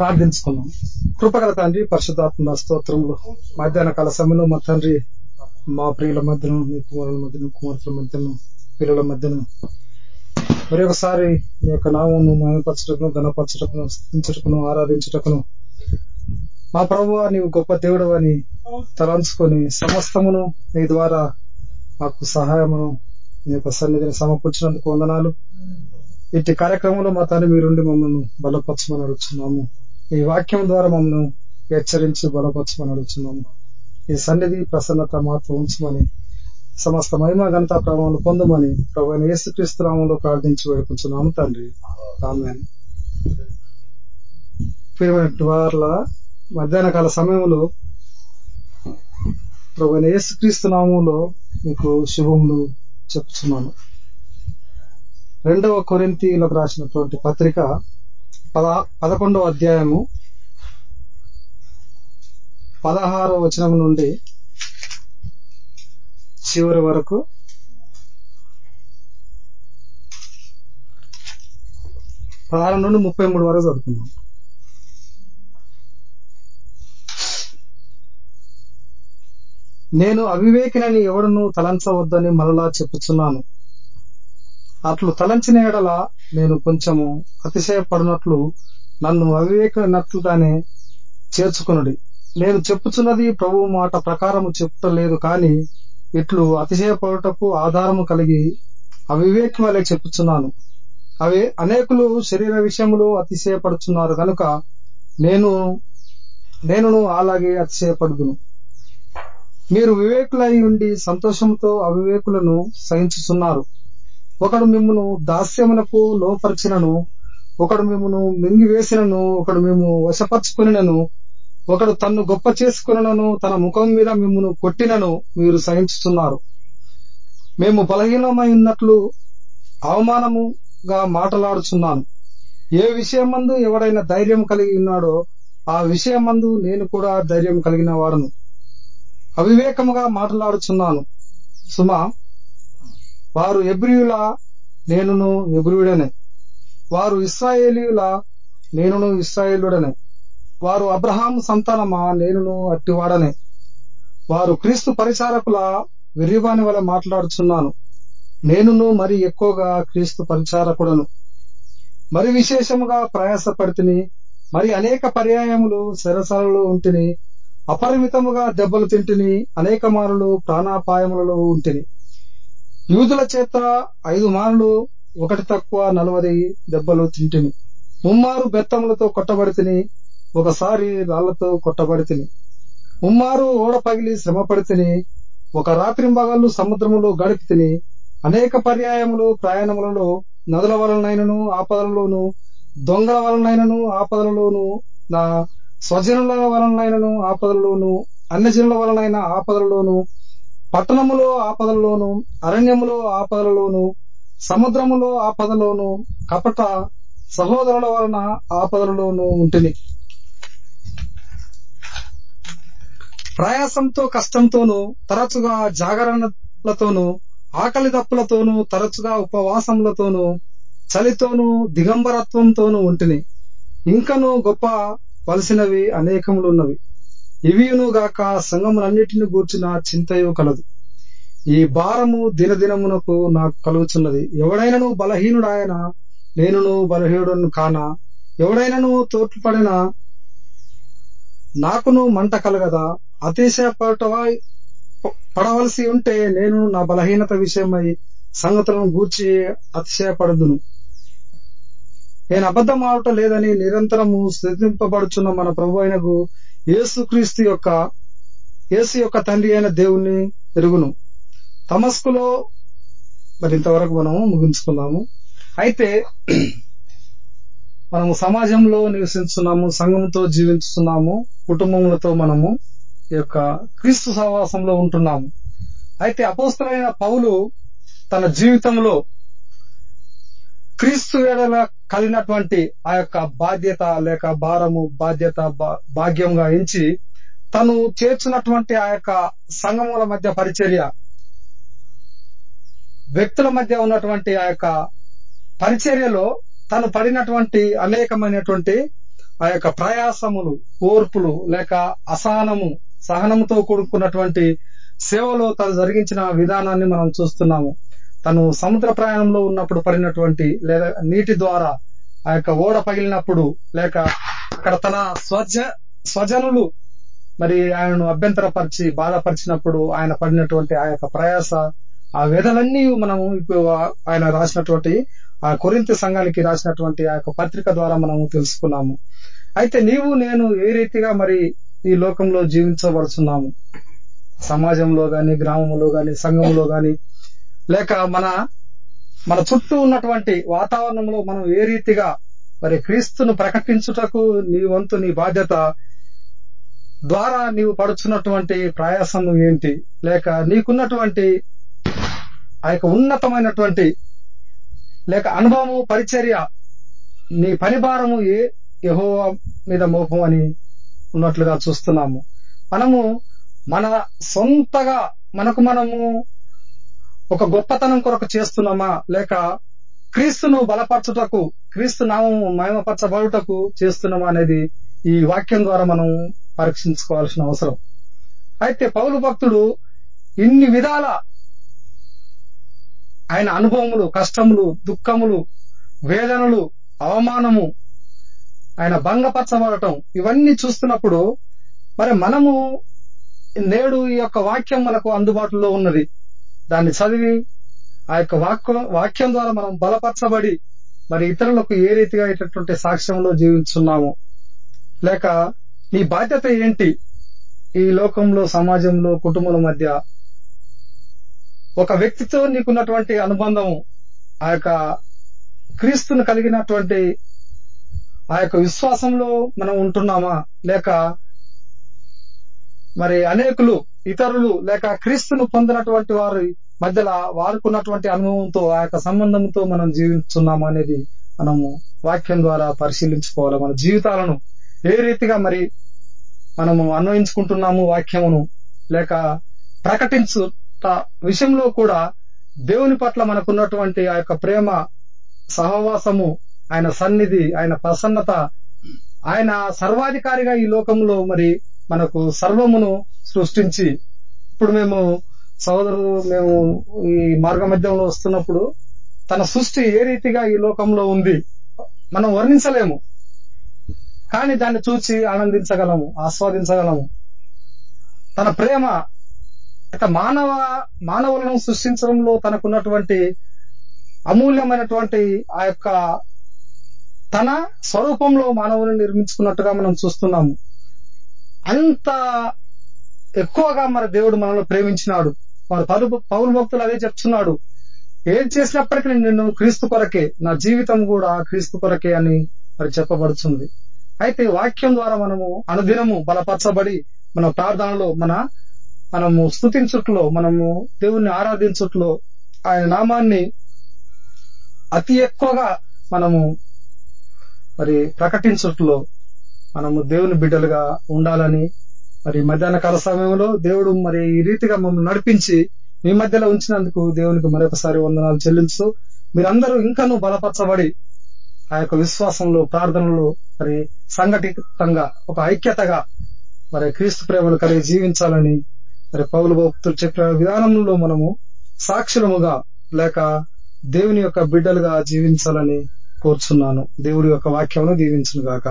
ప్రార్థించుకున్నాం కృపగల తండ్రి పరిశుద్ధాత్మ స్తోత్రములు. మధ్యాహ్న కాల సమయంలో మా తండ్రి మా ప్రియుల మధ్యను మీ కుమారుల మధ్యను కుమార్తెల మధ్యను పిల్లల మధ్యను మరి ఒకసారి మీ యొక్క నామను మయపరచటకును ఘనపరచటకును స్థితించటకును ఆరాధించటకును మా ప్రభు నీవు గొప్ప దేవుడు అని తలంచుకొని సమస్తమును నీ ద్వారా మాకు సహాయమును నీ యొక్క సన్నిధిని సమకూర్చినందుకు వందనాలు. ఇట్టి కార్యక్రమంలో మా తండ్రి మీరుండి మమ్మల్ని బలపరచమని అడుగుతున్నాము ఈ వాక్యం ద్వారా మమ్మల్ని హెచ్చరించి బలపరచమని అడుగుతున్నాము ఈ సన్నిధి ప్రసన్నత మాత్రం ఉంచమని సమస్త మహిమ ఘనత ప్రభావం పొందమని ప్రభు యేసుక్రీస్తు నామంలో ప్రార్థించి వేడుకుంటున్నాము తండ్రి. ఆమె వార్ల మధ్యాహ్న కాల సమయంలో ప్రభు యేసుక్రీస్తు నామంలో మీకు శుభములు చెప్తున్నాను రెండవ కొరింతీలకు రాసినటువంటి పత్రిక పద పదకొండవ అధ్యాయము. పదహారవ వచనం నుండి చివరి వరకు. పదహారు నుండి ముప్పై మూడు వరకు చదువుకుందాం. నేను అవివేకినని ఎవడను తలంచవద్దని మరలా చెప్పుచున్నాను. అట్లు తలంచిన ఎడల నేను కొంచెము అతిశయపడినట్లు నన్ను అవివేకనట్లుగానే చేర్చుకునుడి. నేను చెప్పుచున్నది ప్రభు మాట ప్రకారము చెప్పుటలేదు కాని ఇట్లు అతిశయపడుటకు ఆధారము కలిగి అవివేకం వలె చెప్పుచున్నాను. అవి అనేకులు శరీర విషయములు అతిశయపడుచున్నారు కనుక నేను నేనును అలాగే అతిశయపడుదును. మీరు వివేకులై ఉండి సంతోషంతో అవివేకులను సహించుచున్నారు. ఒకడు మిమ్మను దాస్యమునకు లోపరిచినను ఒకడు మిమ్మను మింగివేసినను ఒకడు మేము వశపరుచుకునినను ఒకడు తన్ను గొప్ప చేసుకునను తన ముఖం మీద మిమ్మను కొట్టినను మీరు సహించుతున్నారు మేము బలహీనమై ఉన్నట్లు అవమానముగా మాటలాడుచున్నాను. ఏ విషయమందు ఎవడైనా ధైర్యం కలిగి ఉన్నాడో ఆ విషయమందు నేను కూడా ధైర్యం కలిగిన వాడను అవివేకముగా మాట్లాడుచున్నాను. సుమా వారు ఎబ్రియుల నేనును ఎబ్రియుడనే. వారు ఇస్రాయేలీయుల నేనును ఇస్రాయేలుడనే వారు అబ్రహాం సంతానమా నేనును అట్టివాడనే. వారు క్రీస్తు పరిచారకుల విరివాని వల్ల మాట్లాడుచున్నాను. నేనును మరి ఎక్కువగా క్రీస్తు పరిచారకుడను. మరి విశేషముగా ప్రయాసపడితిని మరి అనేక పర్యాయములు శరసాలలో ఉంటిని అపరిమితముగా దెబ్బలు తింటిని అనేక మానులు ప్రాణాపాయములలో ఉంటిని. యూదుల చేత ఐదు మార్లు ఒకటి తక్కువ నలవది దెబ్బలు తింటిని ముమ్మారు బెత్తములతో కొట్టబడితిని ఒకసారి రాళ్ళతో కొట్టబడితిని ముమ్మారు ఓడ పగిలి శ్రమపడితిని ఒక రాత్రింబగళ్ళు సముద్రములో గడిపి తిని అనేక పర్యాయములు ప్రయాణములలో నదుల వలనైనను ఆపదలలోను దొంగల వలనైనను ఆపదలలోను నా స్వజనుల వలనైనను ఆపదలలోను అన్యజనుల వలనైన ఆపదలలోను పట్టణములో ఆపదలలోను అరణ్యములో ఆపదలలోను సముద్రములో ఆపదలోను కపట సహోదరుల వలన ఆపదలలోను ఉంటిని. ప్రయాసంతో కష్టంతోనూ తరచుగా జాగరణలతోనూ ఆకలి దప్పులతోనూ తరచుగా ఉపవాసములతోనూ చలితోనూ దిగంబరత్వంతోనూ ఉంటిని. ఇంకను గొప్ప వలసినవి అనేకములున్నవి. ఇవియును గాక సంగములన్నిటిని గూర్చిన చింతయు కలదు. ఈ భారము దినదినమునకు నాకు కలుగుచున్నది. ఎవడైనను బలహీనుడాయన నేనును బలహీనుడను కానా? ఎవడైనను తోట్లుపడిన నాకును మంట కలగదా? అతిశయపడవా పడవలసి ఉంటే నేను నా బలహీనత విషయమై సంగతులను గూర్చి అతిశయపడదును నేను అబద్ధం ఆడటం లేదని నిరంతరము స్థితింపబడుచున్న మన ప్రభు అయినకు యేసుక్రీస్తు యొక్క యేసు యొక్క తండ్రి అయిన దేవుణ్ణి ఎరుగును. తమస్కులో మరి ఇంతవరకు మనము ముగించుకున్నాము అయితే మనము సమాజంలో నివసిస్తున్నాము సంఘంతో జీవిస్తున్నాము కుటుంబములతో మనము ఈ యొక్క క్రీస్తు సహవాసంలో ఉంటున్నాము. అయితే అపోస్తలైన పౌలు తన జీవితంలో క్రీస్తు వేడల కలిగినటువంటి ఆ యొక్క బాధ్యత లేక భారము బాధ్యత భాగ్యంగా ఎంచి తను చేర్చినటువంటి ఆ యొక్క సంఘముల మధ్య పరిచర్య వ్యక్తుల మధ్య ఉన్నటువంటి ఆ యొక్క పరిచర్యలో తను పడినటువంటి అనేకమైనటువంటి ఆ యొక్క ప్రయాసములు ఓర్పులు లేక అసహనము సహనముతో కూడుకున్నటువంటి సేవలో తను జరిగించిన విధానాన్ని మనం చూస్తున్నాము. తను సముద్ర ప్రయాణంలో ఉన్నప్పుడు పడినటువంటి లేదా నీటి ద్వారా ఆ యొక్క ఓడ పగిలినప్పుడు లేక అక్కడ తన స్వజ స్వజనులు మరి ఆయనను అభ్యంతరపరిచి బాధపరిచినప్పుడు ఆయన పడినటువంటి ఆ యొక్క ప్రయాస ఆ వేదలన్నీ మనము ఇప్పుడు ఆయన రాసినటువంటి ఆ కొరింత సంఘానికి రాసినటువంటి ఆ యొక్క పత్రిక ద్వారా మనము తెలుసుకున్నాము. అయితే నీవు నేను ఏ రీతిగా మరి ఈ లోకంలో జీవించబడుతున్నాము సమాజంలో గాని గ్రామంలో గాని సంఘంలో గాని లేక మన మన చుట్టూ ఉన్నటువంటి వాతావరణంలో మనం ఏ రీతిగా మరి క్రీస్తును ప్రకటించుటకు నీ వంతు నీ బాధ్యత ద్వారా నీవు పడుచున్నటువంటి ప్రయాసం ఏంటి? లేక నీకున్నటువంటి ఆ యొక్క ఉన్నతమైనటువంటి లేక అనుభవము పరిచర్య నీ పనిభారము ఏ యహో మీద మోపం అని ఉన్నట్లుగా చూస్తున్నాము. మనము మన సొంతగా మనకు మనము ఒక గొప్పతనం కొరకు చేస్తున్నామా? లేక క్రీస్తును బలపరచుటకు క్రీస్తు నామము మహిమపరచబడుటకు చేస్తున్నామా అనేది ఈ వాక్యం ద్వారా మనం పరీక్షించుకోవాల్సిన అవసరం. అయితే పౌలు భక్తుడు ఇన్ని విధాల ఆయన అనుభవములు కష్టములు దుఃఖములు వేదనలు అవమానము ఆయన భంగపరచబడటం ఇవన్నీ చూస్తున్నప్పుడు మరి మనము నేడు ఈ యొక్క వాక్యం మనకు అందుబాటులో ఉన్నది. దాన్ని చదివి ఆ యొక్క వాక్యం వాక్యం ద్వారా మనం బలపరచబడి మరి ఇతరులకు ఏ రీతిగా ఇటువంటి సాక్ష్యంలో జీవించున్నాము. లేక నీ బాధ్యత ఏంటి? ఈ లోకంలో సమాజంలో కుటుంబాల మధ్య ఒక వ్యక్తితో నీకున్నటువంటి అనుబంధం ఆ యొక్క క్రీస్తును కలిగినటువంటి ఆ యొక్క విశ్వాసంలో మనం ఉంటున్నామా? లేక మరి అనేకులు ఇతరులు లేక క్రీస్తును పొందినటువంటి వారి మధ్యలో వారుకున్నటువంటి అనుభవంతో ఆ యొక్క సంబంధంతో మనం జీవిస్తున్నామా అనేది మనము వాక్యం ద్వారా పరిశీలించుకోవాలి. మన జీవితాలను ఏ రీతిగా మరి మనము అన్వయించుకుంటున్నాము వాక్యమును లేక ప్రకటించు విషయంలో కూడా దేవుని పట్ల మనకున్నటువంటి ఆ యొక్క ప్రేమ సహవాసము ఆయన సన్నిధి ఆయన ప్రసన్నత ఆయన సర్వాధికారిగా ఈ లోకంలో మరి మనకు సర్వమును సృష్టించి ఇప్పుడు మేము సోదరుడు మేము ఈ మార్గ మధ్యంలో వస్తున్నప్పుడు తన సృష్టి ఏ రీతిగా ఈ లోకంలో ఉంది మనం వర్ణించలేము. కానీ దాన్ని చూచి ఆనందించగలము ఆస్వాదించగలము. తన ప్రేమ మానవ మానవులను సృష్టించడంలో తనకున్నటువంటి అమూల్యమైనటువంటి ఆ యొక్క తన స్వరూపంలో మానవుని నిర్మించుకున్నట్టుగా మనం చూస్తున్నాము. అంత ఎక్కువగా మన దేవుడు మనల్ని ప్రేమించినాడు. మన పలు పౌరు భక్తులు అదే చెప్తున్నాడు. ఏం చేసినప్పటికీ నేను క్రీస్తు కొరకే నా జీవితం కూడా క్రీస్తు కొరకే అని మరి చెప్పబడుతుంది. అయితే వాక్యం ద్వారా మనము అనుదినము బలపరచబడి మన ప్రార్థనలో మన మనము స్థుతించుట్లో మనము దేవుణ్ణి ఆరాధించుట్లో ఆయన నామాన్ని అతి ఎక్కువగా మనము మరి ప్రకటించుట్లో మనము దేవుని బిడ్డలుగా ఉండాలని మరి మధ్యాహ్న కాల సమయంలో దేవుడు మరి ఈ రీతిగా మమ్మల్ని నడిపించి మీ మధ్యలో ఉంచినందుకు దేవునికి మరొకసారి వందనాలు చెల్లించు మీరందరూ ఇంకనూ బలపరచబడి ఆ యొక్క విశ్వాసంలో ప్రార్థనలో మరి సంఘటితంగా ఒక ఐక్యతగా మరి క్రీస్తు ప్రేమను కలిగి జీవించాలని మరి పౌలు భక్తులు చెప్పిన విధానంలో మనము సాక్షులముగా లేక దేవుని యొక్క బిడ్డలుగా జీవించాలని కోరుచున్నాను. దేవుడి యొక్క వాక్యమును దీవించును గాక